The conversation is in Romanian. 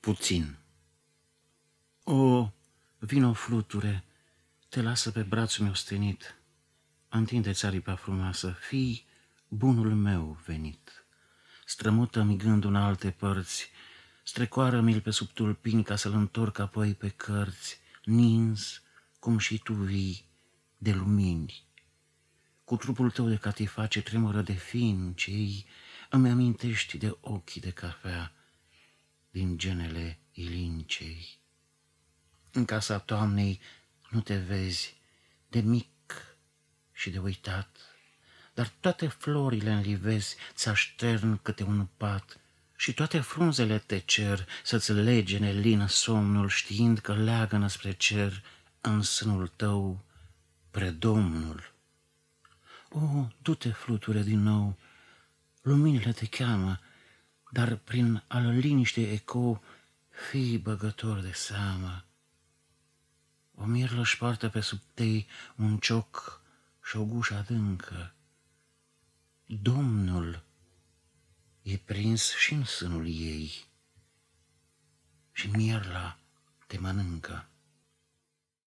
puțin. O, vino fluture, te lasă pe brațul meu stenit, întinde-ți aripa frumoasă, fii bunul meu venit. Strămută-mi gândul în alte părți, strecoară-mi-l pe sub tulpini ca să-l întorc apoi pe cărți, nins, cum și tu vii, de lumini. Cu trupul tău de catifa ce tremură de fin, cei îmi amintești de ochii de cafea din genele ilincei. În casa toamnei nu te vezi de mic și de uitat, dar toate florile în livezi ți aștern câte un pat și toate frunzele te cer să-ți lege nelină somnul, știind că leagă spre cer în sânul tău predomnul. O, du-te, fluture, din nou, luminile te cheamă, dar prin al liniște eco, fii băgător de seamă. O mirlă își poartă pe sub tei un cioc și o gușă adâncă. Domnul e prins și în sânul ei și mierla te mănâncă.